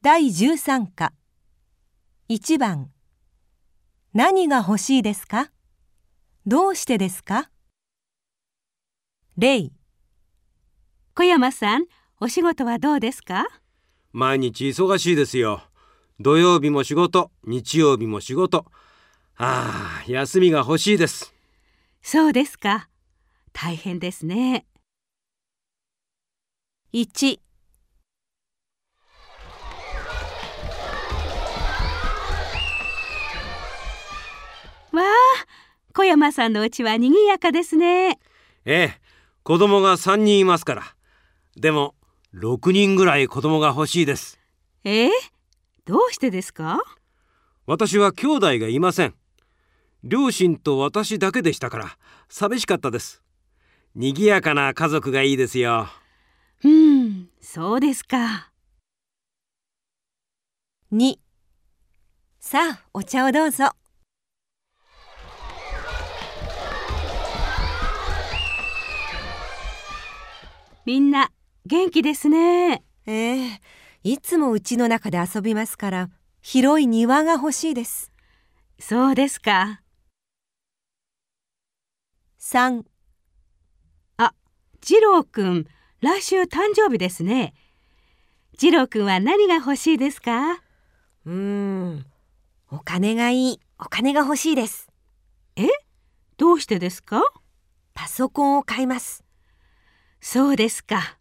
第13課1番何が欲しいですか？どうしてですか？例小山さん、お仕事はどうですか？毎日忙しいですよ。土曜日も仕事、日曜日も仕事。ああ、休みが欲しいです。そうですか。大変ですね。1小山さんの家は賑やかですね。ええ、子供が3人いますから。でも、6人ぐらい子供が欲しいです。えー、どうしてですか？私は兄弟がいません。両親と私だけでしたから、寂しかったです。賑やかな家族がいいですよ。うん、そうですか。2さあお茶をどうぞみんな元気ですね。ええいつも家の中で遊びますから広い庭が欲しいです。そうですか。3次郎くん、来週誕生日ですね。次郎くんは何が欲しいですか？うーんお金がいい。お金が欲しいです。どうしてですか？パソコンを買いますそうですか。